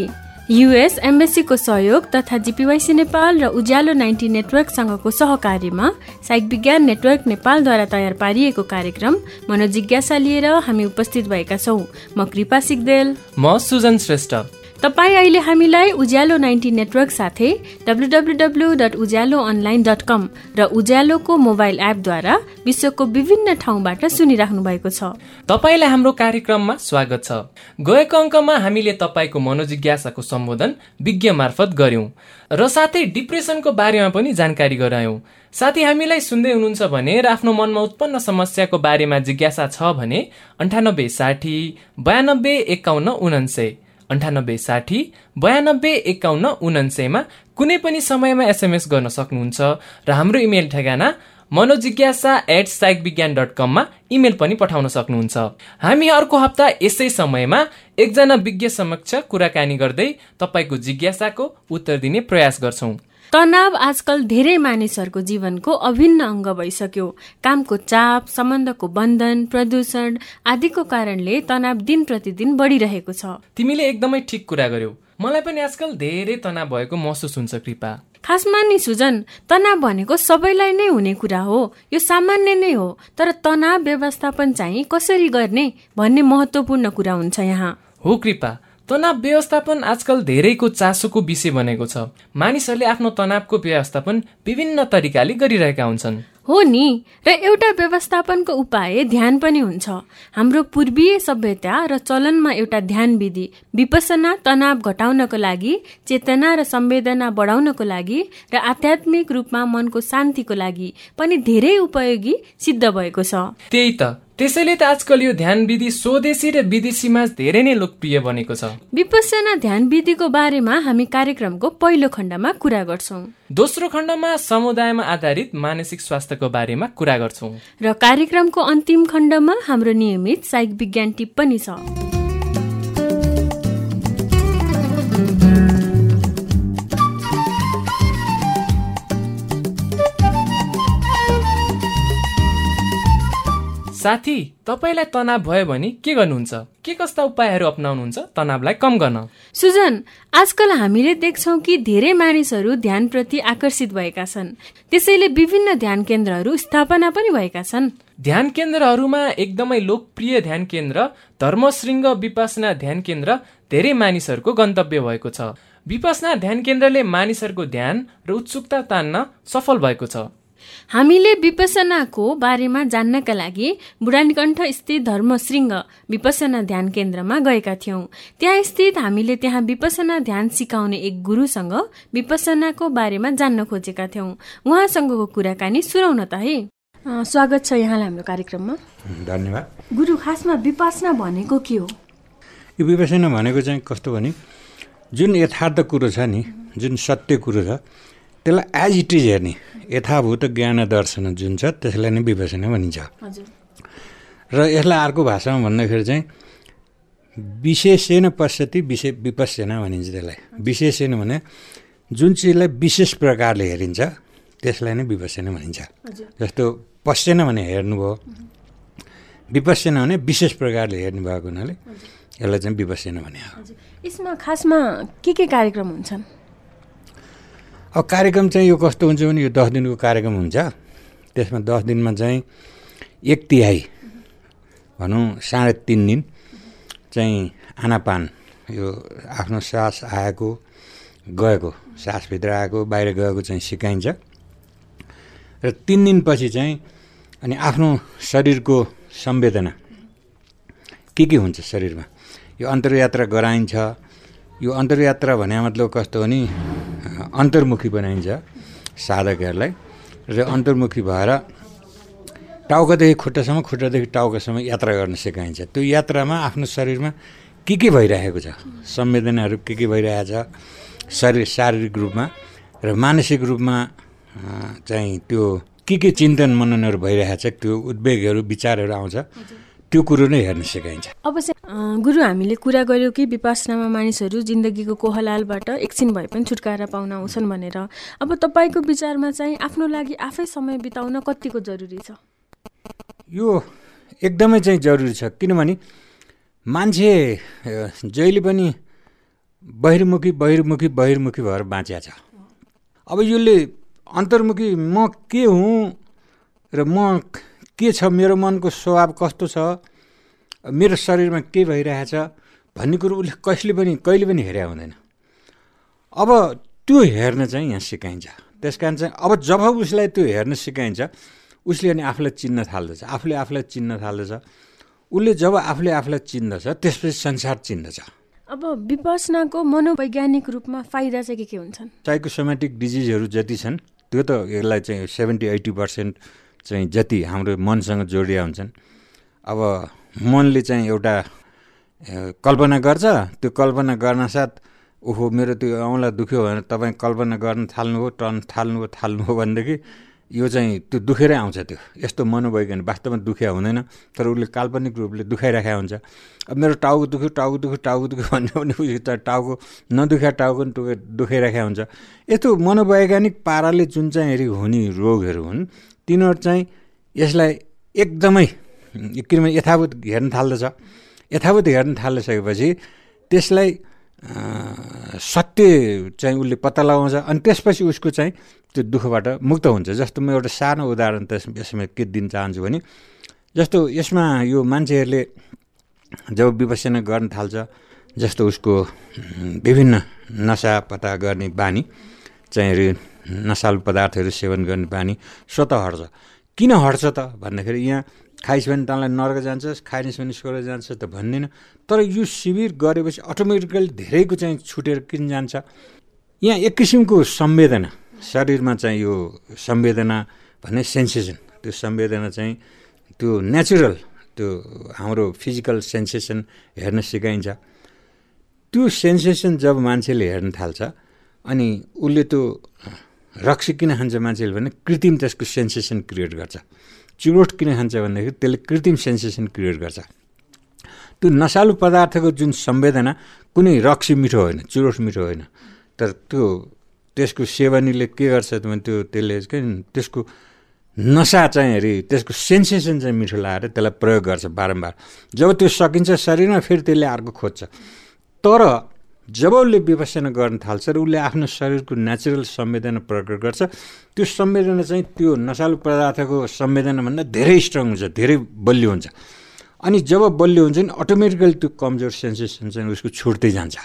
युएस एम्बेसीको सहयोग तथा जिपिवाइसी नेपाल र उज्यालो नाइन्टी नेटवर्कसँगको सहकार्यमा साइक विज्ञान नेटवर्क नेपालद्वारा तयार पारिएको कार्यक्रम मनोजिज्ञासा लिएर हामी उपस्थित भएका छौँ। म कृपा सिक्देल म सुजन श्रेष्ठ। तपाईँ अहिले हामीलाई उज्यालो नाइन्टी नेटवर्क साथै W W W dot Ujyaalo online dot com र उज्यालोको मोबाइल एपद्वारा विश्वको विभिन्न ठाउँबाट सुनिराख्नु भएको छ। तपाईँलाई हाम्रो कार्यक्रममा स्वागत छ। गएको अङ्कमा हामीले तपाईँको मनोजिज्ञासाको सम्बोधन विज्ञ मार्फत गर्यौं र साथै डिप्रेसनको बारेमा पनि जानकारी गरायौं। साथी हामीलाई सुन्दै हुनुहुन्छ भने र आफ्नो मनमा उत्पन्न समस्याको बारेमा जिज्ञासा छ भने अन्ठानब्बे साठी बयानब्बे एकाउन्न उनान्सय अन्ठानब्बे साठी बयानब्बे एकाउन्न उनान्सयमा कुनै पनि समयमा एसएमएस गर्न सक्नुहुन्छ र हाम्रो इमेल ठेगाना मनोजिज्ञासा एट साइक विज्ञान डट कममा इमेल पनि पठाउन सक्नुहुन्छ। हामी अर्को हप्ता यसै समयमा एकजना विज्ञ समक्ष कुराकानी गर्दै तपाईँको जिज्ञासाको उत्तर दिने प्रयास गर्छौँ। तनाव आजकल धेरै मानिसहरूको जीवनको अभिन्न अङ्ग भइसक्यो। कामको चाप सम्बन्धको बन्धन प्रदूषण आदिको कारणले तनाव दिन प्रतिदिन बढिरहेको छ। तिमीले एकदमै ठिक कुरा गर्यौ। मलाई पनि आजकल धेरै तनाव भएको महसुस हुन्छ कृपा। खासमा नि सुजन तनाव भनेको सबैलाई नै हुने कुरा हो। यो सामान्य नै हो तर तनाव व्यवस्थापन चाहिँ कसरी गर्ने भन्ने महत्वपूर्ण कुरा हुन्छ यहाँ। हो कृपा। तनाव व्यवस्थापन आजकल धेरैको चासोको विषय बनेको छ। मानिसहरूले आफ्नो तनावको व्यवस्थापन विभिन्न तरिकाले गरिरहेका हुन्छन्। हो नि र एउटा व्यवस्थापनको उपाय ध्यान पनि हुन्छ। हाम्रो पूर्वीय सभ्यता र चलनमा एउटा ध्यान विधि विपसना तनाव घटाउनको लागि चेतना र संवेदना बढाउनको लागि र आध्यात्मिक रूपमा मनको शान्तिको लागि पनि धेरै उपयोगी सिद्ध भएको छ। त्यही त। त्यसैले त आजकल यो ध्यान विधि स्वदेशी र विदेशीमा धेरै नै लोकप्रिय बनेको छ। विपसना ध्यान विधिको बारेमा हामी कार्यक्रमको पहिलो खण्डमा कुरा गर्छौँ। दोस्रो खण्डमा समुदायमा आधारित मानसिक स्वास्थ्यको बारेमा कुरा गर्छौँ। र कार्यक्रमको अन्तिम खण्डमा हाम्रो नियमित साइक विज्ञान टिप्पणी छ। साथी तपाईँलाई तनाव भयो भने के गर्नुहुन्छ? के कस्ता उपायहरू अप्नाउनुहुन्छ? तनावलाई कम गर्न। सुजन आजकल हामीले देख्छौँ कि धेरै मानिसहरू ध्यानप्रति आकर्षित भएका छन्। त्यसैले विभिन्न ध्यान केन्द्रहरू स्थापना पनि भएका छन्। ध्यान केन्द्रहरूमा एकदमै लोकप्रिय ध्यान केन्द्र धर्मशृङ्ग विपासना ध्यान केन्द्र धेरै मानिसहरूको गन्तव्य भएको छ। विपसना ध्यान केन्द्रले मानिसहरूको ध्यान र उत्सुकता तान्न सफल भएको छ। हामीले विपसनाको बारेमा जान्नका लागि बुढानीकण्ठ स्थित धर्मशृङ्ग विपसना ध्यान केन्द्रमा गएका थियौँ। त्यहाँ स्थित हामीले त्यहाँ विपसना ध्यान सिकाउने एक गुरुसँग विपसनाको बारेमा जान्न खोजेका थियौँ। उहाँसँगको कुराकानी सुनाउन त है। स्वागत छ यहाँलाई हाम्रो कार्यक्रममा। धन्यवाद। गुरु खासमा विपसना भनेको के हो? यो विपसना भनेको चाहिँ कस्तो भने जुन यथार्थ कुरो छ नि जुन सत्य कुरो छ त्यसलाई एज इट इज हेर्ने यथाभूत ज्ञान दर्शन जुन छ त्यसलाई नै विपसना भनिन्छ। र यसलाई अर्को भाषामा भन्दाखेरि चाहिँ विशेषेन पश्यति विशेष विपस्यना भनिन्छ त्यसलाई। विशेषेन भने जुन चिजलाई विशेष प्रकारले हेरिन्छ त्यसलाई नै विपस्यना भनिन्छ। जस्तो पश्यन भने हेर्नुभयो विपस्यना भने विशेष प्रकारले हेर्नु भएको हुनाले यसलाई चाहिँ विपस्यना भने यसमा खासमा के के कार्यक्रम हुन्छन्? अब कार्यक्रम चाहिँ यो कस्तो हुन्छ भने यो दस दिनको कार्यक्रम हुन्छ। त्यसमा दस दिनमा चाहिँ एक तिहाई भनौँ साढे तिन दिन चाहिँ आनापान यो आफ्नो सास आएको गएको सासभित्र आएको बाहिर गएको चाहिँ सिकाइन्छ। र तिन दिनपछि चाहिँ अनि आफ्नो शरीरको संवेदना के के हुन्छ शरीरमा? यो अन्तर्यात्रा गराइन्छ यो अन्तर्यात्रा भने मतलब कस्तो भने अन्तर्मुखी बनाइन्छ साधकहरूलाई। र अन्तर्मुखी भएर टाउकोदेखि खुट्टासम्म खुट्टादेखि टाउकोसम्म यात्रा गर्न सिकाइन्छ। त्यो यात्रामा आफ्नो शरीरमा के के भइरहेको छ? संवेदनाहरू के के भइरहेको छ शरीर शारीरिक रूपमा र मानसिक रूपमा चाहिँ त्यो के के चिन्तन मननहरू भइरहेको छ त्यो उद्वेगहरू विचारहरू आउँछ। त्यो कुरो नै हेर्न सिकाइन्छ। अब गुरु हामीले कुरा गर्यो कि विपासनामा मानिसहरू जिन्दगीको कोहलालबाट एकछिन भए पनि छुटकारा पाउन आउँछन् भनेर। अब तपाईँको विचारमा चाहिँ आफ्नो लागि आफै समय बिताउन कतिको जरुरी छ? यो एकदमै चाहिँ जरुरी छ किनभने मान्छे जहिले पनि बहिर्मुखी बहिर्मुखी बहिर्मुखी भएर बाँचिया छ। अब यसले अन्तर्मुखी म के हुँ र म के छ मेरो मनको स्वभाव कस्तो छ मेरो शरीरमा के भइरहेछ भन्ने कुरो उसले कसले पनि कहिले पनि हेरे हुँदैन। अब त्यो हेर्न चाहिँ यहाँ सिकाइन्छ। त्यस कारण चाहिँ अब जब उसलाई त्यो हेर्न सिकाइन्छ उसले अनि आफूलाई चिन्न थाल्दछ आफूले आफूलाई चिन्न थाल्दछ। उसले जब आफूले आफूलाई चिन्दछ त्यसपछि संसार चिन्दछ। अब विपसनाको मनोवैज्ञानिक रूपमा फाइदा चाहिँ के के हुन्छन्? साइकोसोमेटिक डिजिजहरू जति छन् त्यो त यसलाई चाहिँ सेभेन्टी एट्टी पर्सेन्ट चाहिँ जति हाम्रो मनसँग जोडिया हुन्छन्। अब मनले चाहिँ एउटा कल्पना गर्छ त्यो कल्पना गर्न साथ ओहो मेरो त्यो औँला दुख्यो भनेर तपाईँ कल्पना गर्न थाल्नुभयो टर्न थाल्नुभयो थाल्नुभयो भनेदेखि यो चाहिँ त्यो दुखेरै आउँछ त्यो। यस्तो मनोवैज्ञानिक वास्तवमा दुखिया हुँदैन तर उसले काल्पनिक रूपले दुखाइराखेको हुन्छ। अब मेरो टाउको दुख्यो टाउको दुख्यो टाउको दुख्यो भन्यो भने उसले त टाउको नदुखा टाउको पनि दुखे दुखाइराखेको हुन्छ। यस्तो मनोवैज्ञानिक पाराले जुन चाहिँ हुने रोगहरू हुन् तिनीहरू चाहिँ यसलाई एकदमै किनभने यथावत हेर्न थाल्दछ। यथावत हेर्न थालिसकेपछि त्यसलाई सत्य चाहिँ उसले पत्ता लगाउँछ अनि त्यसपछि उसको चाहिँ त्यो दुःखबाट मुक्त हुन्छ। जस्तो म एउटा सानो उदाहरण त यसमा के दिन चाहन्छु भने जस्तो यसमा यो मान्छेहरूले जब विपसना गर्न थाल्छ जस्तो उसको विभिन्न नसा पता गर्ने बानी चाहिँ नसालु पदार्थहरू सेवन गर्ने बानी स्वत हट्छ किन हट्छ त? भन्दाखेरि यहाँ खाइस् भने तँलाई नर्क जान्छस् खाइनेस् भने स्वर्ग जान्छ त भन्दैन। तर यो शिविर गरेपछि अटोमेटिकली धेरैको चाहिँ छुटेर किन जान्छ? यहाँ एक किसिमको संवेदना। शरीरमा चाहिँ यो संवेदना भन्ने सेन्सेसन त्यो संवेदना चाहिँ त्यो नेचुरल त्यो हाम्रो फिजिकल सेन्सेसन हेर्न सिकाइन्छ। त्यो सेन्सेसन जब मान्छेले हेर्न थाल्छ अनि उसले त्यो रक्सी किन खान्छ मान्छेले भने कृत्रिम त्यसको सेन्सेसन क्रिएट गर्छ। चुरोट किन खान्छ भन्दाखेरि त्यसले कृत्रिम सेन्सेसन क्रिएट गर्छ। त्यो नसालु पदार्थको जुन संवेदना कुनै रक्सी मिठो होइन चुरोट मिठो होइन तर त्यो त्यसको सेवनीले के गर्छ भने त्यो त्यसले त्यसको नसा चाहिँ हेरी त्यसको सेन्सेसन चाहिँ मिठो लगाएर त्यसलाई प्रयोग गर्छ बारम्बार। जब त्यो सकिन्छ शरीरमा फेरि त्यसले अर्को खोज्छ। तर जब उसले विपसना गर्न थाल्छ र उसले आफ्नो शरीरको नेचुरल संवेदना प्रकट गर्छ त्यो संवेदना चाहिँ त्यो नसालु पदार्थको संवेदनाभन्दा धेरै स्ट्रङ हुन्छ धेरै बलियो हुन्छ। अनि जब बलियो हुन्छ नि अटोमेटिकली त्यो कमजोर सेन्सेसन चाहिँ उसको छुट्दै जान्छ।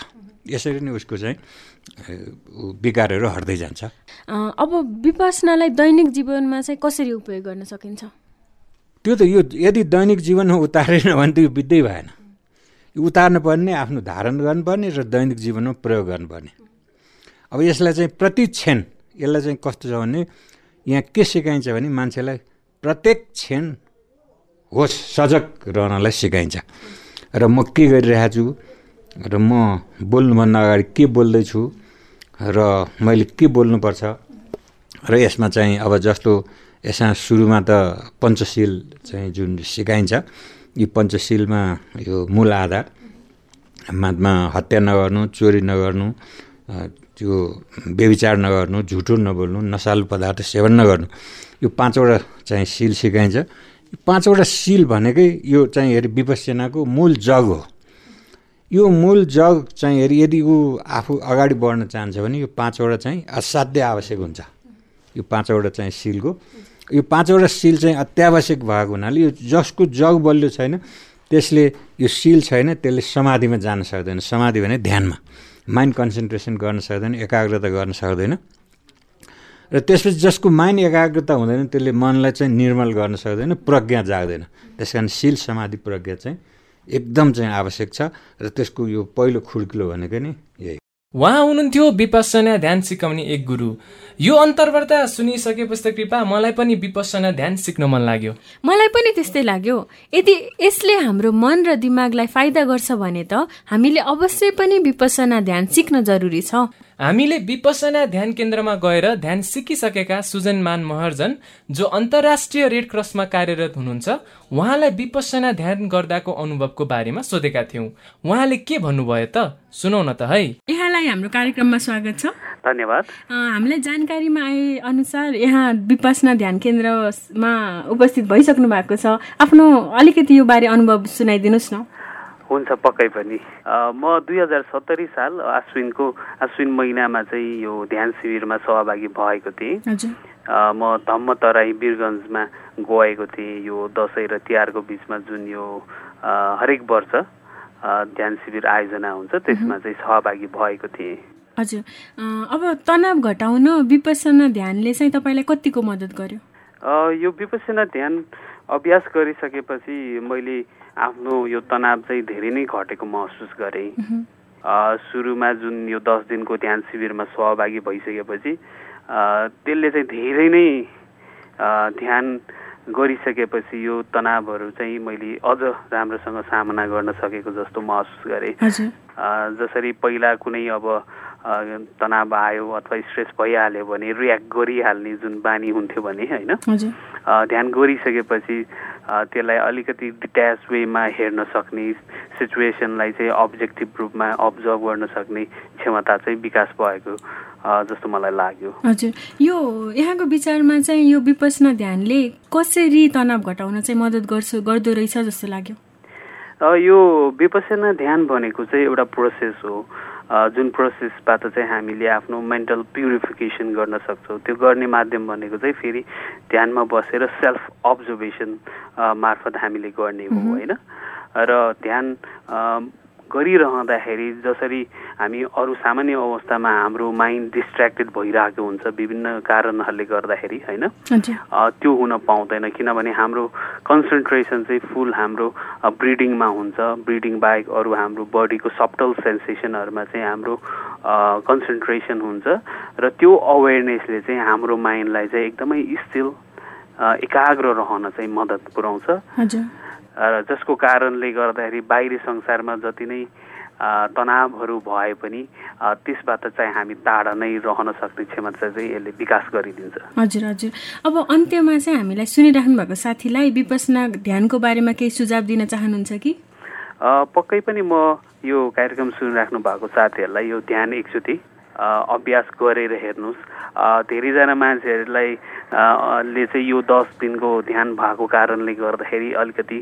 यसरी नै उसको चाहिँ विकारहरू हट्दै जान्छ। अब विपसनालाई दैनिक जीवनमा चाहिँ कसरी उपयोग गर्न सकिन्छ? त्यो त यो यदि दैनिक जीवनमा उतारेन भने त यो बित्दै भएन। उतार्नु पर्ने आफ्नो धारण गर्नुपर्ने र दैनिक जीवनमा प्रयोग गर्नुपर्ने। अब यसलाई चाहिँ प्रति क्षण यसलाई चाहिँ कस्तो छ भने यहाँ के सिकाइन्छ भने मान्छेलाई प्रत्येक क्षण होस् सजग रहनलाई सिकाइन्छ। र म के गरिरहेको छु र म बोल्नुभन्दा अगाडि के बोल्दैछु र मैले के बोल्नुपर्छ र यसमा चाहिँ अब जस्तो यसमा सुरुमा त पञ्चशील चाहिँ जुन सिकाइन्छ यो पञ्चशीलमा यो मूल आधार मादमा हत्या नगर्नु चोरी नगर्नु त्यो व्यविचार नगर्नु झुटो नबोल्नु नसालु पदार्थ सेवन नगर्नु यो पाँचवटा चाहिँ सिल सिकाइन्छ। पाँचवटा सिल भनेकै यो चाहिँ हेरि विपसेनाको मूल जग हो। यो मूल जग चाहिँ हेरी यदि ऊ आफू अगाडि बढ्न चाहन्छ भने यो पाँचवटा चाहिँ असाध्य आवश्यक हुन्छ। यो पाँचवटा चाहिँ सिलको। यो पाँचवटा सिल चाहिँ अत्यावश्यक भएको हुनाले यो जसको जग बलियो छैन त्यसले यो सिल छैन त्यसले समाधिमा जान सक्दैन। समाधि भने ध्यानमा। माइन्ड कन्सन्ट्रेसन गर्न सक्दैन एकाग्रता गर्न सक्दैन। र त्यसपछि जसको माइन्ड एकाग्रता हुँदैन त्यसले मनलाई चाहिँ निर्मल गर्न सक्दैन प्रज्ञा जाग्दैन। त्यस कारण सिल समाधि प्रज्ञा चाहिँ एकदम चाहिँ आवश्यक छ। र त्यसको यो पहिलो खुड्किलो भनेको नि यही उहाँ हुनुहुन्थ्यो विपसना ध्यान सिकाउने एक गुरु। यो अन्तर्वार्ता सुनिसकेपछि कृपा मलाई पनि विपसना ध्यान सिक्न मन लाग्यो। मलाई पनि त्यस्तै लाग्यो। यदि यसले हाम्रो मन र दिमागलाई फाइदा गर्छ भने त हामीले अवश्य पनि विपसना ध्यान सिक्न जरुरी छ। हामीले विपसना ध्यान केन्द्रमा गएर ध्यान सिकिसकेका सुजन महर्जन जो अन्तर्राष्ट्रिय रेड क्रसमा कार्यरत हुनुहुन्छ उहाँलाई विपसना ध्यान गर्दाको अनुभवको बारेमा सोधेका थियौँ। उहाँले के भन्नुभयो त? सुनौ न त है। यहाँलाई हाम्रो कार्यक्रममा स्वागत छ। धन्यवाद। हामीलाई जानकारीमा आए अनुसार यहाँ विपसना ध्यान केन्द्रमा उपस्थित भइसक्नु भएको छ। आफ्नो अलिकति यो बारे अनुभव सुनाइदिनुहोस् न। हुन्छ पक्कै पनि। म दुई हजार सत्तरी साल आश्विनको आश्विन महिनामा चाहिँ यो ध्यान शिविरमा सहभागी भएको थिएँ। म धम्म तराई वीरगन्जमा गएको थिएँ। यो दसैँ र तिहारको बिचमा जुन यो हरेक वर्ष ध्यान शिविर आयोजना हुन्छ त्यसमा चाहिँ सहभागी भएको थिएँ। हजुर। अब तनाव घटाउन विपसना ध्यानले चाहिँ तपाईँलाई कतिको मद्दत गर्यो? यो विपसना ध्यान अभ्यास गरिसकेपछि मैले आफ्नो यो तनाव चाहिँ धेरै नै घटेको महसुस गरेँ। सुरुमा जुन यो दस दिनको ध्यान शिविरमा सहभागी भइसकेपछि त्यसले चाहिँ धेरै नै ध्यान गरिसकेपछि यो तनावहरू चाहिँ मैले अझ राम्रोसँग सामना गर्न सकेको जस्तो महसुस गरेँ। जसरी पहिला कुनै अब तनाव आयो अथवा स्ट्रेस भइहाल्यो भने रियाक्ट गरिहाल्ने जुन बानी हुन्थ्यो भने होइन? ध्यान गरिसकेपछि त्यसलाई अलिकति डिट्याच वेमा हेर्न सक्ने सिचुएसनलाई चाहिँ अब्जेक्टिभ रूपमा अब्जर्भ गर्न सक्ने क्षमता चाहिँ विकास भएको जस्तो मलाई लाग्यो। हजुर। यो यहाँको विचारमा चाहिँ यो विपसना ध्यानले कसरी तनाव घटाउन चाहिँ मद्दत गर्छ गर्दो रहेछ जस्तो लाग्यो? यो विपसना ध्यान भनेको चाहिँ एउटा प्रोसेस हो। जुन प्रोसेसबाट चाहिँ हामीले आफ्नो मेन्टल प्युरिफिकेसन गर्न सक्छौँ। त्यो गर्ने माध्यम भनेको चाहिँ फेरि ध्यानमा बसेर सेल्फ अब्जर्भेसन मार्फत हामीले गर्ने हो होइन? र ध्यान गरिरहँदाखेरि जसरी हामी अरू सामान्य अवस्थामा हाम्रो माइन्ड डिस्ट्र्याक्टेड भइरहेको हुन्छ विभिन्न कारणहरूले गर्दाखेरि होइन? त्यो हुन पाउँदैन किनभने हाम्रो कन्सन्ट्रेसन चाहिँ फुल हाम्रो ब्रिडिङमा हुन्छ। ब्रिडिङ बाहेक अरू हाम्रो बडीको सफ्टल सेन्सेसनहरूमा चाहिँ हाम्रो कन्सन्ट्रेसन हुन्छ। र त्यो अवेरनेसले चाहिँ हाम्रो माइन्डलाई चाहिँ एकदमै स्थिल एकाग्र रहन चाहिँ मद्दत पुऱ्याउँछ। जसको कारणले गर्दाखेरि बाहिरी संसारमा जति नै तनावहरू भए पनि त्यसबाट चाहिँ हामी टाढा नै रहन सक्ने क्षमता चाहिँ यसले विकास गरिदिन्छ। हजुर हजुर। अब अन्त्यमा चाहिँ हामीलाई सुनिराख्नु भएको साथीलाई विपसना ध्यानको बारेमा केही सुझाव दिन चाहनुहुन्छ कि? पक्कै पनि म यो कार्यक्रम सुनिराख्नु भएको साथीहरूलाई यो ध्यान एकचोटि अभ्यास गरेर हेर्नुहोस्। धेरैजना मान्छेहरूलाई ले चाहिँ यो दस दिनको ध्यान भएको कारणले गर्दाखेरि अलिकति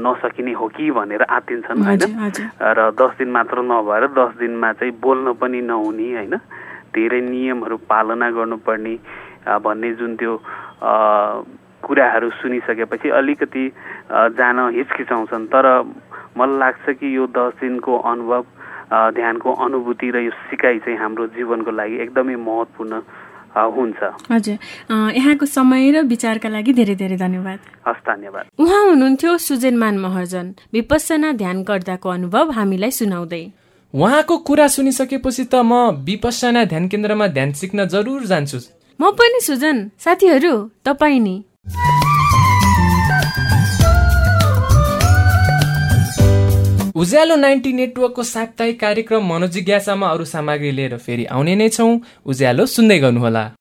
नसकिने हो कि भनेर आत्तिन्छन् होइन? र दस दिन मात्र नभएर दस दिनमा चाहिँ बोल्न पनि नहुने होइन? धेरै नियमहरू पालना गर्नुपर्ने भन्ने जुन त्यो कुराहरू सुनिसकेपछि अलिकति जान हिचकिचाउँछन्। तर मलाई लाग्छ कि यो दस दिनको अनुभव ध्यानको अनुभूति र यो सिकाइ चाहिँ हाम्रो जीवनको लागि एकदमै महत्त्वपूर्ण हुन्छ। हजुर। यहाँको समय र विचारका लागि धेरै धेरै धन्यवाद। हस् धन्यवाद। उहाँ हुनुहुन्थ्यो सुजेनमान महर्जन विपसना ध्यानकर्ताको अनुभव हामीलाई सुनाउँदै। उहाँको कुरा सुनिसकेपछि त म विपसना ध्यान केन्द्रमा ध्यान सिक्न जरुर जान्छु। म पनि सुजन साथीहरू तपाईँ नि। उज्यालो नाइन्टी नेटवर्कको साप्ताहिक कार्यक्रम मनोजिज्ञासामा अरू सामग्री लिएर फेरि आउने नै छौँ। उज्यालो सुन्दै गर्नुहोला।